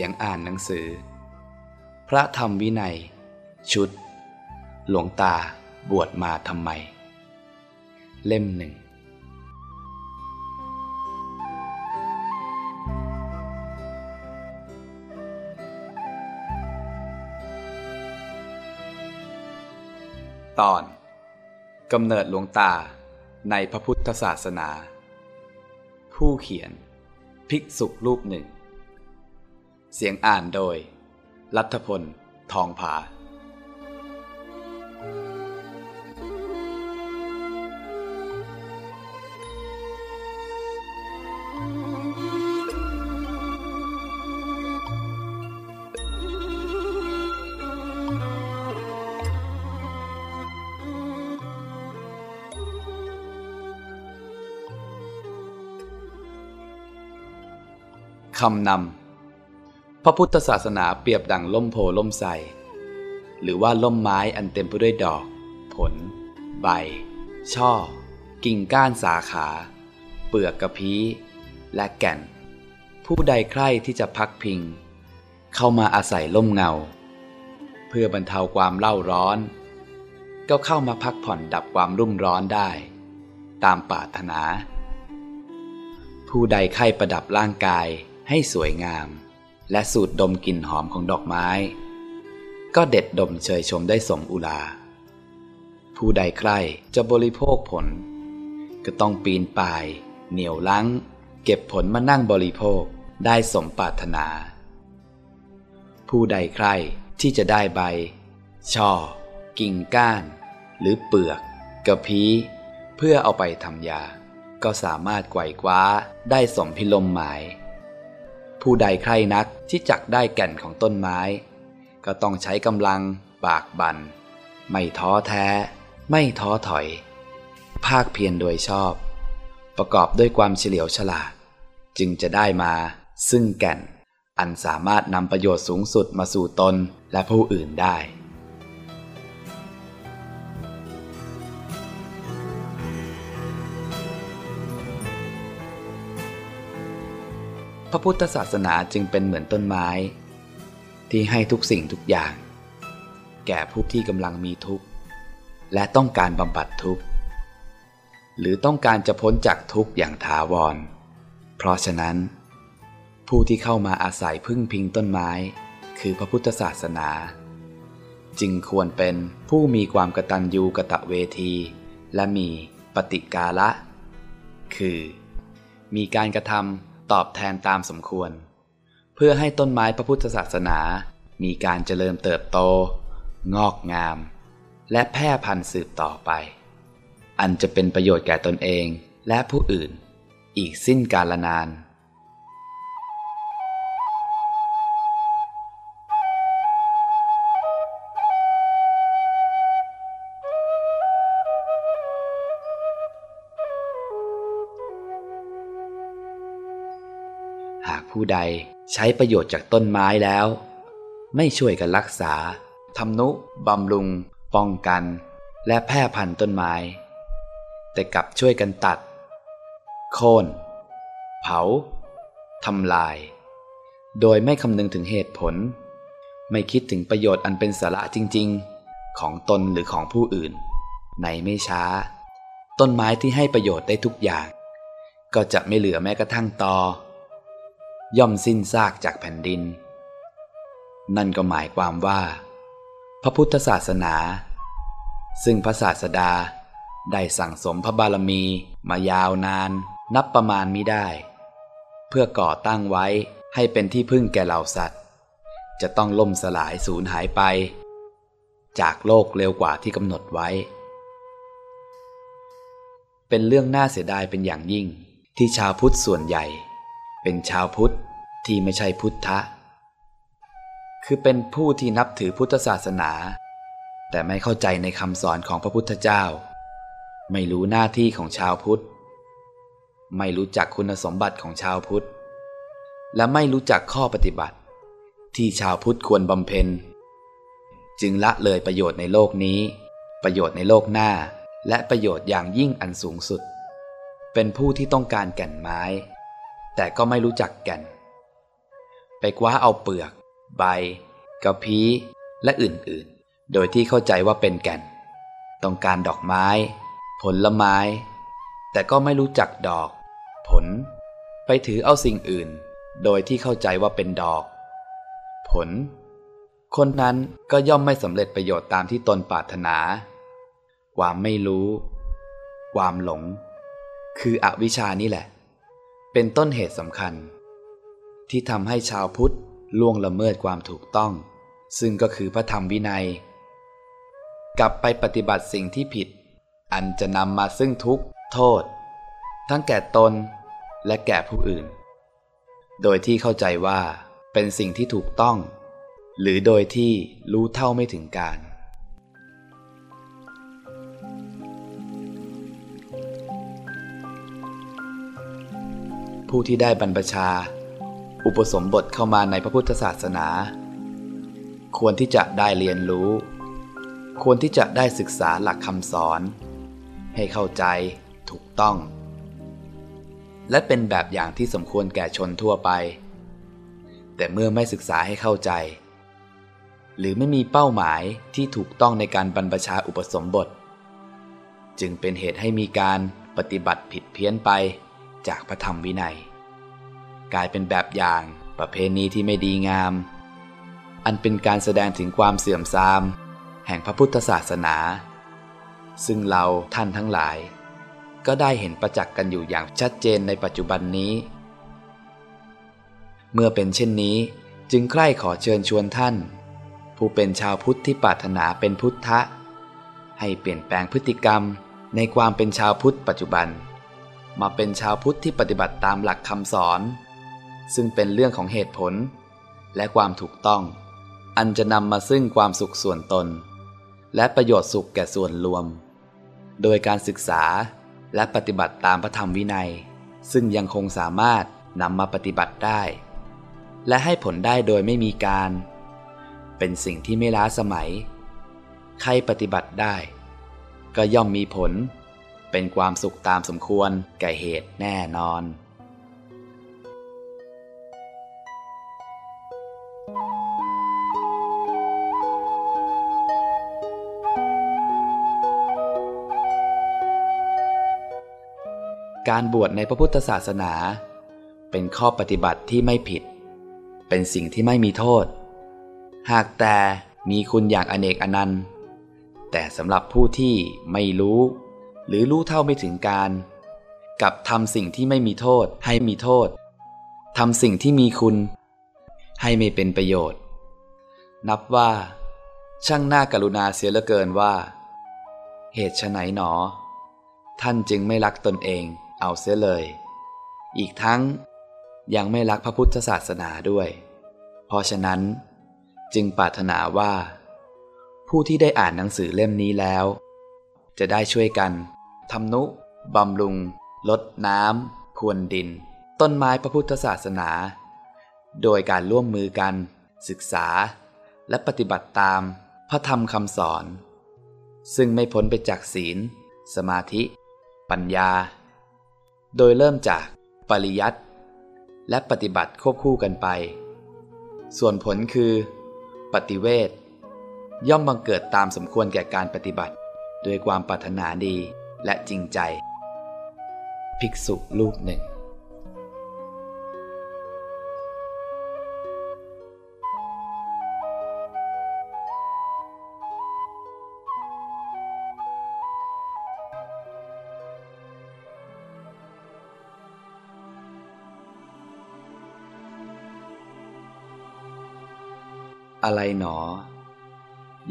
เสียงอ่านหนังสือ พระธรรมวินัย ชุด หลวงตาบวชมาทำไม เล่มหนึ่งตอนกำเนิดหลวงตาในพระพุทธศาสนา ผู้เขียน ภิกษุรูปหนึ่ง เสียงอ่านโดย รัฐพล ทองผา คำนำ พระพุทธศาสนาเปรียบดังล่มโพล่มไทรหรือว่าล่มไม้อันเต็มไปด้วยดอก ผล ใบ ช่อ กิ่งก้านสาขา เปลือกกระพี้ และแก่น ผู้ใดใคร่ที่จะพักพิง เข้ามาอาศัยล่มเงา เพื่อบรรเทาความเล่าร้อน ก็เข้ามาพักผ่อนดับความรุ่มร้อนได้ ตามปรารถนา ผู้ใดใคร่ประดับร่างกายให้สวยงาม และสูดดมกลิ่นหอมของดอกไม้ ก็เด็ดดมเชยชมได้สมอุลา ผู้ใดใครจะบริโภคผล ก็ต้องปีนป่าย เหนียวลังเก็บผลมานั่งบริโภคได้สมปรารถนา ผู้ใดใครที่จะได้ใบ ช่อ กิ่งก้าน หรือเปลือก กระพี้เพื่อเอาไปทำยา ก็สามารถไกวคว้าได้สมพิลมหมาย ผู้ใดใครนักที่จักได้แก่นของต้นไม้ ก็ต้องใช้กำลังบากบัน ไม่ท้อแท้ ไม่ท้อถอย ภาคเพียรโดยชอบ ประกอบด้วยความเฉลียวฉลาด จึงจะได้มาซึ่งแก่น อันสามารถนำประโยชน์สูงสุดมาสู่ตนและผู้อื่นได้ ระพุทธศาสนาจึงเป็นเหมือนต้นไม้ ที่ให้ทุกสิ่งทุกอย่าง แก่ผู้ที่กำลังมีทุกข์ และต้องการบำบัดทุกข์ หรือต้องการจะพ้นจากทุกข์อย่างถาวร เพราะฉะนั้น ผู้ที่เข้ามาอาศัยพึ่งพิงต้นไม้ คือพระพุทธศาสนา จึงควรเป็นผู้มีความกตัญญูกะตะเวที และมีปฏิกาละ คือ มีการกระทำ ตอบแทนตามสมควร เพื่อให้ต้นไม้พระพุทธศาสนา มีการเจริญเติบโต งอกงาม และแพร่พันธุ์สืบต่อไป อันจะเป็นประโยชน์แก่ตนเองและผู้อื่น อีกสิ้นกาลนานาน ผู้ใดใช้ประโยชน์จากต้นไม้แล้ว ไม่ช่วยกันรักษาทำนุบำรุง ป้องกัน และแพร่พันธุ์ต้นไม้ แต่กลับช่วยกันตัด โค่น เผาทำลาย โดยไม่คำนึงถึงเหตุผล ไม่คิดถึงประโยชน์อันเป็นสาระจริง ๆ ของตนหรือของผู้อื่น ในไม่ช้า ต้นไม้ที่ให้ประโยชน์ได้ทุกอย่าง ก็จะไม่เหลือแม้กระทั่งตอ ย่อมสิ้นซากจากแผ่นดิน นั่นก็หมายความว่า พระพุทธศาสนา ซึ่งพระศาสดาได้สั่งสมพระบารมีมายาวนานนับประมาณมิได้ เพื่อก่อตั้งไว้ให้เป็นที่พึ่งแก่เหล่าสัตว์ จะต้องล่มสลายสูญหายไป จากโลกเร็วกว่าที่กำหนดไว้ เป็นเรื่องน่าเสียดายเป็นอย่างยิ่งที่ชาวพุทธส่วนใหญ่ เป็นชาวพุทธที่ไม่ใช่พุทธะ คือเป็นผู้ที่นับถือพุทธศาสนา แต่ไม่เข้าใจในคำสอนของพระพุทธเจ้า ไม่รู้หน้าที่ของชาวพุทธ ไม่รู้จักคุณสมบัติของชาวพุทธ และไม่รู้จักข้อปฏิบัติ ที่ชาวพุทธควรบำเพ็ญ จึงละเลยประโยชน์ในโลกนี้ ประโยชน์ในโลกหน้าและประโยชน์อย่างยิ่งอันสูงสุด เป็นผู้ที่ต้องการแก่นไม้ แต่ก็ไม่รู้จักแก่น ไปคว้าเอาเปลือก ใบ กระพี้ และอื่นๆ โดยที่เข้าใจว่าเป็นแก่น ต้องการดอกไม้ ผลไม้ แต่ก็ไม่รู้จักดอก ผล ไปถือเอาสิ่งอื่น โดยที่เข้าใจว่าเป็นดอก ผล คนนั้นก็ย่อมไม่สำเร็จประโยชน์ตามที่ตนปรารถนา ความไม่รู้ ความหลง คืออวิชานี่แหละ เป็นต้นเหตุสำคัญ ที่ทำให้ชาวพุทธล่วงละเมิดความถูกต้อง ซึ่งก็คือพระธรรมวินัย กลับไปปฏิบัติสิ่งที่ผิด อันจะนำมาซึ่งทุกข์ โทษ ทั้งแก่ตนและแก่ผู้อื่น โดยที่เข้าใจว่าเป็นสิ่งที่ถูกต้อง หรือโดยที่รู้เท่าไม่ถึงการ ผู้ที่ได้บรรพชา อุปสมบทเข้ามาในพระพุทธศาสนา ควรที่จะได้เรียนรู้ ควรที่จะได้ศึกษาหลักคำสอน ให้เข้าใจถูกต้อง และเป็นแบบอย่างที่สมควรแก่ชนทั่วไป แต่เมื่อไม่ศึกษาให้เข้าใจ หรือไม่มีเป้าหมายที่ถูกต้องในการบรรพชาอุปสมบท จึงเป็นเหตุให้มีการปฏิบัติผิดเพี้ยนไป จากพระธรรมวินัย กลายเป็นแบบอย่างประเพณีที่ไม่ดีงาม อันเป็นการแสดงถึงความเสื่อมทราม แห่งพระพุทธศาสนา ซึ่งเราท่านทั้งหลาย ก็ได้เห็นประจักษ์กันอยู่อย่างชัดเจนในปัจจุบันนี้ เมื่อเป็นเช่นนี้จึงใคร่ขอเชิญชวนท่าน ผู้เป็นชาวพุทธที่ปรารถนาเป็นพุทธะให้เปลี่ยนแปลงพฤติกรรมในความเป็นชาวพุทธปัจจุบัน มาเป็นชาวพุทธที่ปฏิบัติตามหลักคำสอน ซึ่งเป็นเรื่องของเหตุผล และความถูกต้อง อันจะนำมาซึ่งความสุขส่วนตน และประโยชน์สุขแก่ส่วนรวม โดยการศึกษาและปฏิบัติตามพระธรรมวินัย ซึ่งยังคงสามารถนำมาปฏิบัติได้ และให้ผลได้โดยไม่มีการ เป็นสิ่งที่ไม่ล้าสมัย ใครปฏิบัติได้ ก็ย่อมมีผล เป็นความสุขตามสมควรแก่เหตุแน่นอน การบวชในพระพุทธศาสนา เป็นข้อปฏิบัติที่ไม่ผิด เป็นสิ่งที่ไม่มีโทษ หากแต่มีคุณอย่างอเนกอนันต์ แต่สำหรับผู้ที่ไม่รู้ หรือรู้เท่าไม่ถึงการ กับทำสิ่งที่ไม่มีโทษให้มีโทษทำสิ่งที่มีคุณ ให้ไม่เป็นประโยชน์ นับว่า ช่างน่ากรุณาเสียเหลือเกินว่า เหตุไฉนหนอ ท่านจึงไม่รักตนเองเอาเสียเลย อีกทั้งยังไม่รักพระพุทธศาสนาด้วย เพราะฉะนั้นจึงปรารถนาว่า ผู้ที่ได้อ่านหนังสือเล่มนี้แล้ว จะได้ช่วยกัน ทำนุบำรุง ลดน้ำพรวนดิน ต้นไม้พระพุทธศาสนา โดยการร่วมมือกัน ศึกษา และปฏิบัติตามพระธรรมคำสอน ซึ่งไม่พ้นไปจากศีล สมาธิ ปัญญา โดยเริ่มจากปริยัติและปฏิบัติควบคู่กันไป ส่วนผลคือ ปฏิเวทย่อมบังเกิดตามสมควรแก่การปฏิบัติ ด้วยความปรารถนาดี และจริงใจ ภิกษุรูปหนึ่ง อะไรหนอ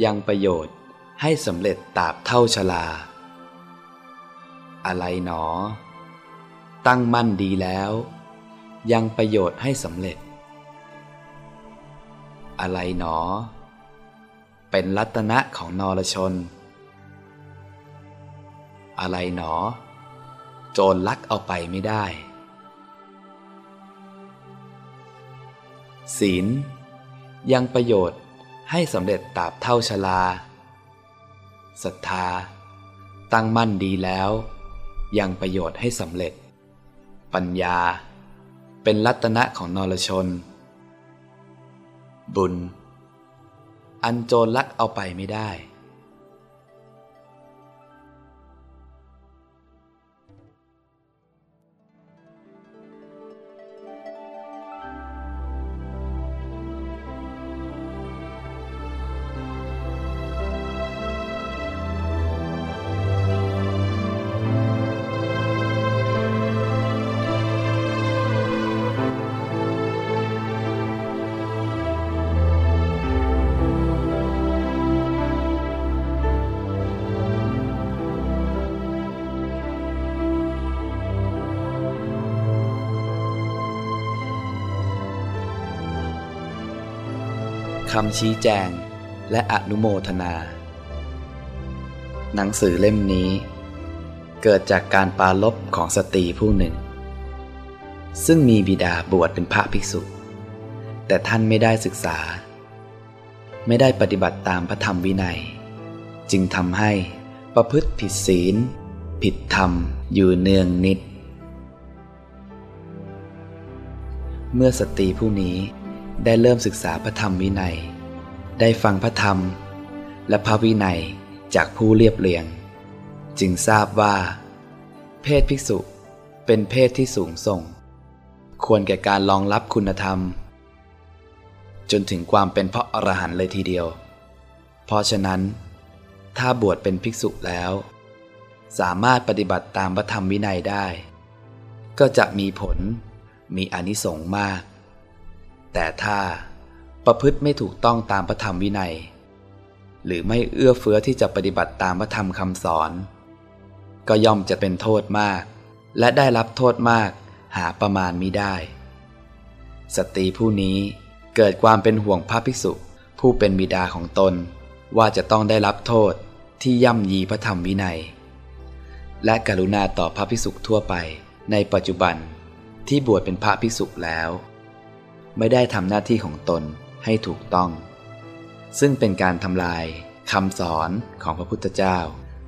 ยังประโยชน์ให้สำเร็จตราบเท่าชลา อะไรหนอ ตั้งมั่นดีแล้ว ยังประโยชน์ให้สำเร็จ อะไรหนอ เป็นรัตนะของนรชน อะไรหนอ โจรลักเอาไปไม่ได้ ศีลยังประโยชน์ให้สำเร็จตราบเท่าชลาศรัทธา ตั้งมั่นดีแล้ว ยังประโยชน์ให้สำเร็จ ปัญญา เป็นรัตนะของนรชน บุญ อันโจรลักเอาไปไม่ได้ำชี้แจง และอนุโมทนา หนังสือเล่มนี้ เกิดจากการปาลบของสตรีผู้หนึ่ง ซึ่งมีบิดาบวชเป็นพระภิกษุ แต่ท่านไม่ได้ศึกษา ไม่ได้ปฏิบัติตามพระธรรมวินัย จึงทำให้ประพฤติผิดศีล ผิดธรรมอยู่เนืองนิด เมื่อสตรีผู้นี้ ได้เริ่มศึกษาพระธรรมวินัย ได้ฟังพระธรรม และพระวินัยจากผู้เรียบเรียง จึงทราบว่า เพศภิกษุเป็นเพศที่สูงส่ง ควรแก่การรองรับคุณธรรม จนถึงความเป็นพระอรหันต์เลยทีเดียว เพราะฉะนั้น ถ้าบวชเป็นภิกษุแล้ว สามารถปฏิบัติตามพระธรรมวินัยได้ ก็จะมีผลมีอนิสงส์มาก แต่ถ้าประพฤติไม่ถูกต้องตามพระธรรมวินัย หรือไม่เอื้อเฟื้อที่จะปฏิบัติตามพระธรรมคำสอน ก็ย่อมจะเป็นโทษมาก และได้รับโทษมากหาประมาณมิได้ สตรีผู้นี้เกิดความเป็นห่วงพระภิกษุผู้เป็นบิดาของตนว่าจะต้องได้รับโทษที่ย่ำยีพระธรรมวินัย และกรุณาต่อพระภิกษุทั่วไปในปัจจุบันที่บวชเป็นพระภิกษุแล้ว ไม่ได้ทำหน้าที่ของตนให้ถูกต้อง ซึ่งเป็นการทำลายคำสอนของพระพุทธเจ้า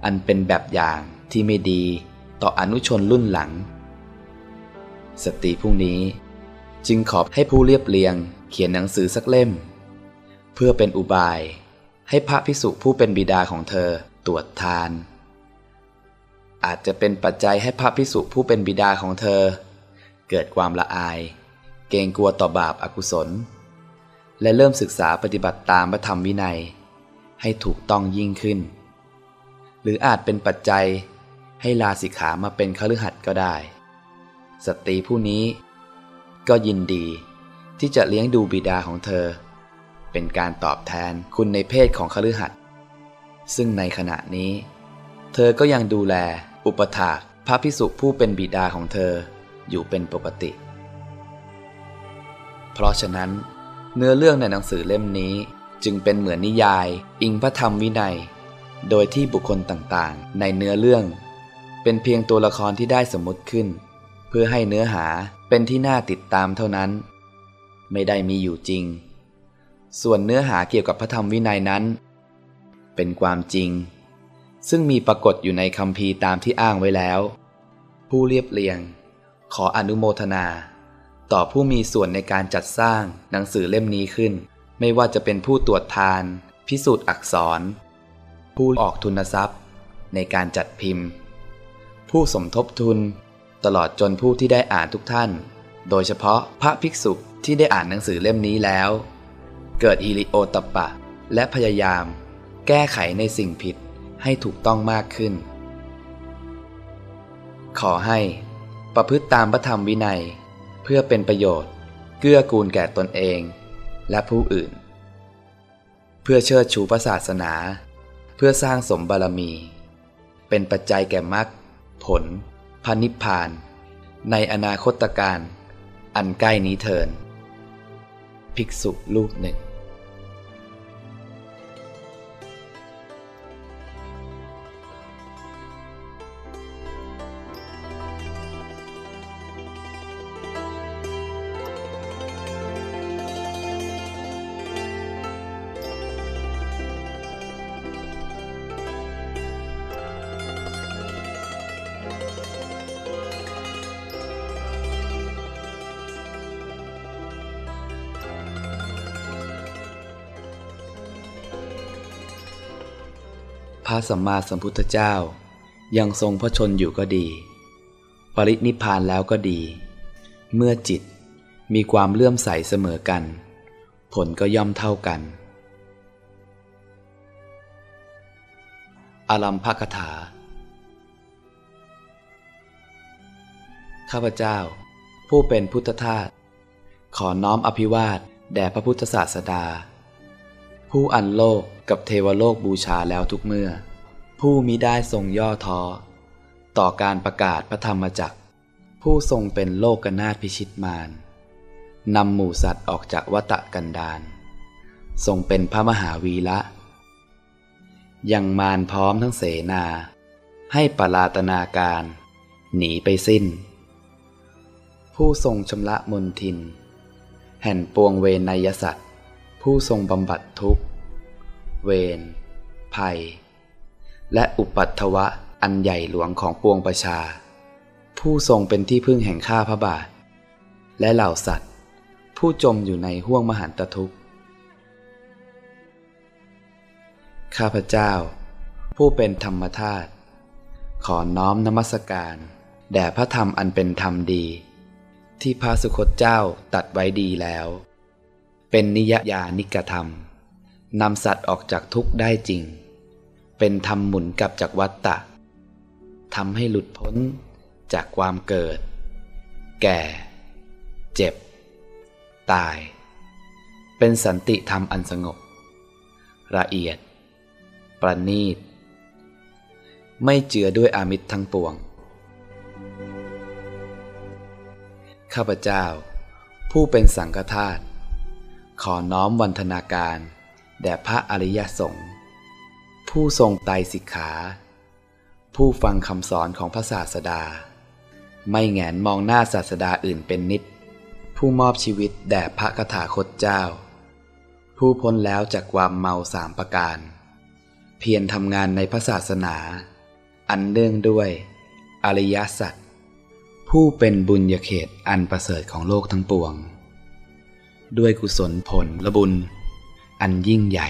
อันเป็นแบบอย่างที่ไม่ดีต่ออนุชนรุ่นหลัง สตรีผู้นี้จึงขอบให้ผู้เรียบเรียงเขียนหนังสือสักเล่ม เพื่อเป็นอุบายให้พระภิกษุผู้เป็นบิดาของเธอตรวจทาน อาจจะเป็นปัจจัยให้พระภิกษุผู้เป็นบิดาของเธอ เกิดความละอาย เกรงกลัวต่อบาปอากุศล และเริ่มศึกษาปฏิบัติตามพระธรรมวินัย ให้ถูกต้องยิ่งขึ้น หรืออาจเป็นปัจจัยให้ลาสิกขามาเป็นคฤหัสถ์ก็ได้ สตรีผู้นี้ ก็ยินดีที่จะเลี้ยงดูบิดาของเธอ เป็นการตอบแทนคุณในเพศของคฤหัสถ์ซึ่งในขณะนี้ เธอก็ยังดูแลอุปถากพระพิสุผู้เป็นบิดาของเธออยู่เป็นปกติ เพราะฉะนั้นเนื้อเรื่องในหนังสือเล่มนี้จึงเป็นเหมือนนิยาย อิงพระธรรมวินัย โดยที่บุคคลต่างๆ ในเนื้อเรื่อง เป็นเพียงตัวละครที่ได้สมมติขึ้น เพื่อให้เนื้อหาเป็นที่น่าติดตามเท่านั้น ไม่ได้มีอยู่จริง ส่วนเนื้อหาเกี่ยวกับพระธรรมวินัยนั้น เป็นความจริง ซึ่งมีปรากฏอยู่ในคำพีตามที่อ้างไว้แล้ว ผู้เรียบเรียง ขออนุโมทนา ต่อผู้มีส่วนในการจัดสร้างหนังสือเล่มนี้ขึ้น ไม่ว่าจะเป็นผู้ตรวจทาน พิสูจน์อักษร ผู้ออกทุนทรัพย์ ในการจัดพิมพ์ ผู้สมทบทุน ตลอดจนผู้ที่ได้อ่านทุกท่าน โดยเฉพาะพระภิกษุที่ได้อ่านหนังสือเล่มนี้แล้ว เกิดฮิริโอตปะ และพยายาม แก้ไขในสิ่งผิดให้ถูกต้องมากขึ้น ขอให้ ประพฤติตามพระธรรมวินัย พื่อเป็นประโยชน์ เกื้อกูลแก่ตนเองและผู้อื่น เพื่อเชิดชูพระศาสนา เพื่อสร้างสมบารมี เป็นปัจจัยแก่มรรคผลพันิพพาน ในอนาคตการ อันใกล้นี้เทิน ภิกษุรูปหนึ่ง ระสัมมาสัมพุทธเจ้า ยังทรงพระชนอยู่ก็ดี ปรินิพพานแล้วก็ดี เมื่อจิตมีความเลื่อมใสเสมอกัน ผลก็ย่อมเท่ากันอารัมภกถา ข้าพเจ้า ผู้เป็นพุทธทาสขอน้อมอภิวาทแด่พระพุทธศาสดา ผู้อันโลก กับเทวโลกบูชาแล้วทุกเมื่อ ผู้มิได้ทรงย่อท้อ ต่อการประกาศพระธรรมจักร ผู้ทรงเป็นโลกกนาถพิชิตมารนำหมู่สัตว์ออกจากวัตะกันดารทรงเป็นพระมหาวีระยังมารพร้อมทั้งเสนา ให้ปลาตนาการ หนีไปสิ้น ผู้ทรงชำระมนทิน แห่นปวงเวนนยสัตว์ ผู้ทรงบำบัดทุกข์ เวร ภัย และอุปัตถวะอันใหญ่หลวงของปวงประชา ผู้ทรงเป็นที่พึ่งแห่งข้าพระบาท และเหล่าสัตว์ ผู้จมอยู่ในห้วงมหันตทุกข์ ข้าพเจ้า ผู้เป็นธรรมธาตุขอน้อมนมัสการแด่พระธรรมอันเป็นธรรมดี ที่พระสุคตเจ้าตัดไว้ดีแล้ว เป็นนิยยานิกธรรม นำสัตว์ออกจากทุกข์ได้จริง เป็นธรรมหมุนกลับจากวัฏฏะทำให้หลุดพ้นจากความเกิด แก่ เจ็บ ตาย เป็นสันติธรรมอันสงบ ละเอียด ประณีต ไม่เจือด้วยอามิตรทั้งปวง ข้าพเจ้า ผู้เป็นสังฆทาสขอน้อมวันธนาการ แด่พระอริยสงฆ์ผู้ทรงไตรสิกขา ผู้ฟังคำสอนของพระศาสดา ไม่แงนมองหน้าศาสดาอื่นเป็นนิด ผู้มอบชีวิตแด่พระคถาคตเจ้า ผู้พ้นแล้วจากความเมาสามประการ เพียรทำงานในพระศาสนา อันเนื่องด้วย อริยสัจผู้เป็นบุญญเขตอันประเสริฐของโลกทั้งปวง ด้วยกุศลผลและบุญ อันยิ่งใหญ่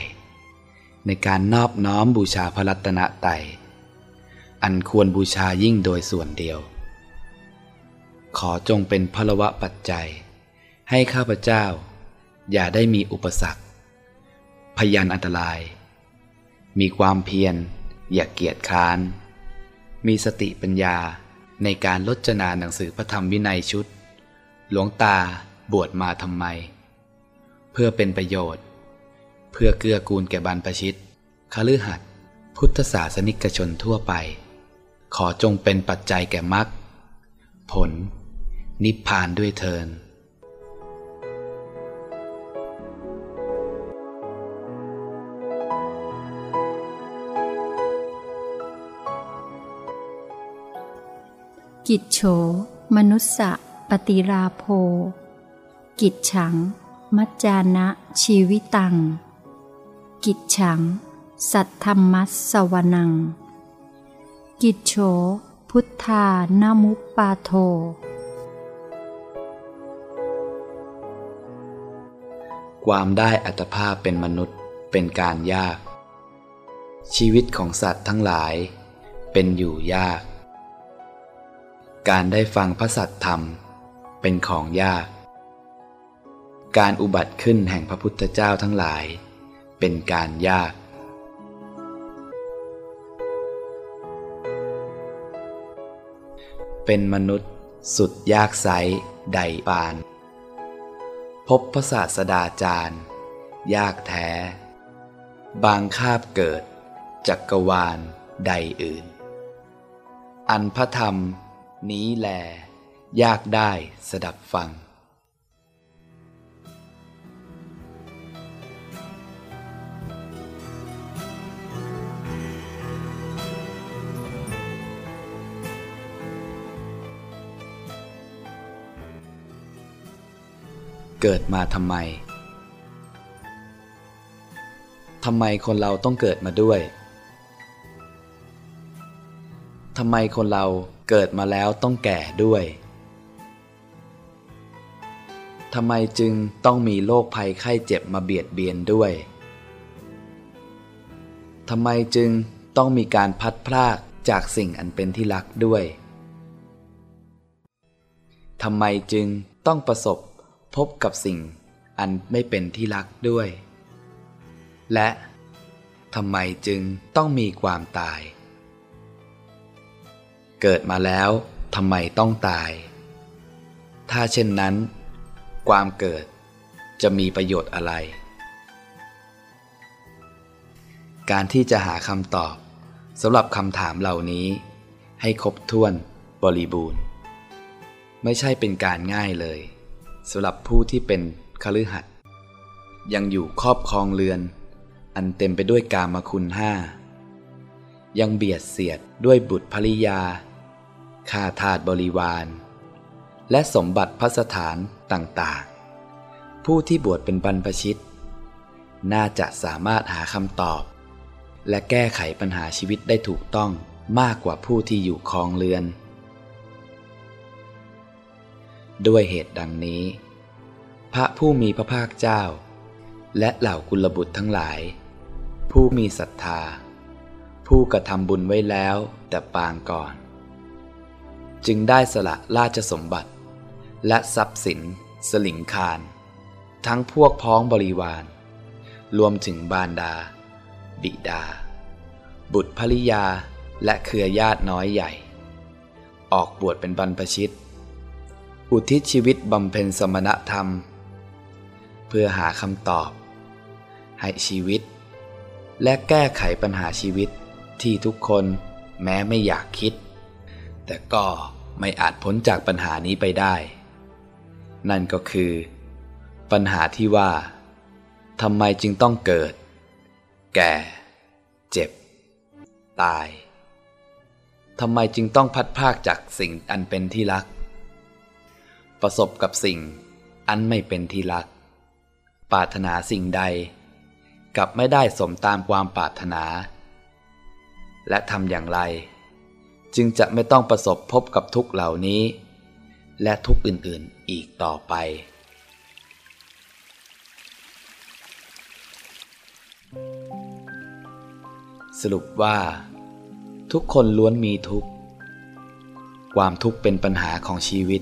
ในการนอบน้อมบูชาพระรัตนตรัยอันควรบูชายิ่งโดยส่วนเดียว ขอจงเป็นพลวะปัจจัย ให้ข้าพเจ้า อย่าได้มีอุปสรรค พยานอันตราย มีความเพียร อย่าเกียจค้าน มีสติปัญญาในการลดจนาหนังสือพระธรรมวินัยชุด หลวงตาบวชมาทำไม เพื่อเป็นประโยชน์ เพื่อเกื้อกูลแก่บรรพชิตคฤหัสถ์พุทธศาสนิกชนทั่วไป ขอจงเป็นปัจจัยแก่มรรคผล นิพพานด้วยเทินกิจโฉมนุสสะปฏิราโภ กิจฉัง มัจจานะชีวิตัง กิจฉัง สัทธรรมัสสวนัง กิจโฉพุทธานามุปปาโท ความได้อัตภาพเป็นมนุษย์เป็นการยาก ชีวิตของสัตว์ทั้งหลาย เป็นอยู่ยาก การได้ฟังพระสัตธรรมเป็นของยาก การอุบัติขึ้นแห่งพระพุทธเจ้าทั้งหลาย เป็นการยาก เป็นมนุษย์สุดยากไซใดปาน พบพระศาสดาจารย์ ยากแท้ บางคาบเกิด จักกรวาลใดอื่น อันพระธรรมนี้แล ยากได้สดับฟัง เกิดมาทำไม ทำไมคนเราต้องเกิดมาด้วย ทำไมคนเราเกิดมาแล้วต้องแก่ด้วย ทำไมจึงต้องมีโรคภัยไข้เจ็บมาเบียดเบียนด้วย ทำไมจึงต้องมีการพัดพรากจากสิ่งอันเป็นที่รักด้วย ทำไมจึงต้องประสบ พบกับสิ่งอันไม่เป็นที่รักด้วย และทำไมจึงต้องมีความตาย เกิดมาแล้วทำไมต้องตาย ถ้าเช่นนั้น ความเกิดจะมีประโยชน์อะไร การที่จะหาคำตอบสำหรับคำถามเหล่านี้ ให้ครบถ้วนบริบูรณ์ ไม่ใช่เป็นการง่ายเลย สำหรับผู้ที่เป็นคฤหัสถ์ยังอยู่ครอบครองเรือน อันเต็มไปด้วยกามคุณห้ายังเบียดเสียดด้วยบุตรภริยาข้าทาสบริวาร และสมบัติพัสถานต่างๆ ผู้ที่บวชเป็นบรรพชิต น่าจะสามารถหาคำตอบ และแก้ไขปัญหาชีวิตได้ถูกต้องมากกว่าผู้ที่อยู่ครองเรือน ด้วยเหตุดังนี้ พระผู้มีพระภาคเจ้า และเหล่ากุลบุตรทั้งหลาย ผู้มีศรัทธา ผู้กระทำบุญไว้แล้วแต่ปางก่อน จึงได้สละราชสมบัติ และทรัพย์สิน สลิงคาร ทั้งพวกพ้องบริวาร รวมถึงบารดา บิดา บุตรภริยาและเครือญาติน้อยใหญ่ ออกบวชเป็นบรรพชิต อุทิศชีวิตบำเพ็ญสมณธรรม เพื่อหาคำตอบ ให้ชีวิต และแก้ไขปัญหาชีวิตที่ทุกคนแม้ไม่อยากคิด แต่ก็ไม่อาจพ้นจากปัญหานี้ไปได้ นั่นก็คือ ปัญหาที่ว่าทำไมจึงต้องเกิด แก่ เจ็บ ตายทำไมจึงต้องพัดภาคจากสิ่งอันเป็นที่รัก ประสบกับสิ่ง อันไม่เป็นที่รัก ปรารถนาสิ่งใด กลับไม่ได้สมตามความปรารถนา และทำอย่างไร จึงจะไม่ต้องประสบพบกับทุกเหล่านี้ และทุกอื่นๆอีกต่อไป สรุปว่า ทุกคนล้วนมีทุกข์ ความทุกข์เป็นปัญหาของชีวิต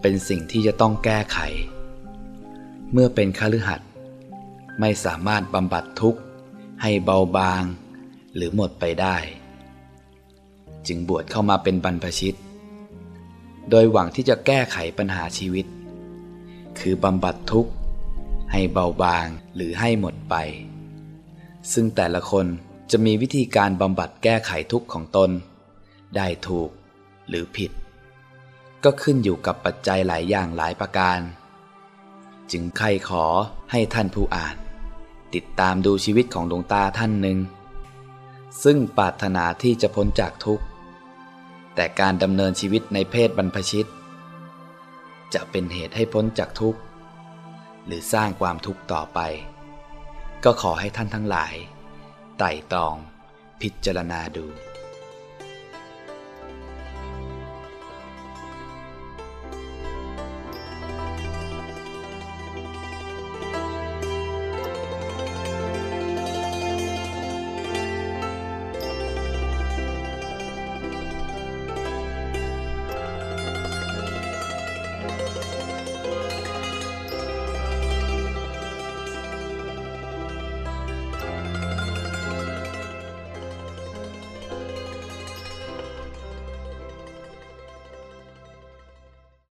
เป็นสิ่งที่จะต้องแก้ไข เมื่อเป็นคฤหัสถ์ไม่สามารถบำบัดทุกข์ ให้เบาบาง หรือหมดไปได้ จึงบวชเข้ามาเป็นบรรพชิต โดยหวังที่จะแก้ไขปัญหาชีวิต คือบำบัดทุกข์ ให้เบาบางหรือให้หมดไป ซึ่งแต่ละคนจะมีวิธีการบำบัดแก้ไขทุกข์ของตน ได้ถูกหรือผิด ก็ขึ้นอยู่กับปัจจัยหลายอย่างหลายประการ จึงใครขอให้ท่านผู้อ่าน ติดตามดูชีวิตของหลวงตาท่านหนึ่ง ซึ่งปรารถนาที่จะพ้นจากทุกข์ แต่การดำเนินชีวิตในเพศบรรพชิต จะเป็นเหตุให้พ้นจากทุกข์ หรือสร้างความทุกข์ต่อไป ก็ขอให้ท่านทั้งหลาย ไต่ตรอง พิจารณาดู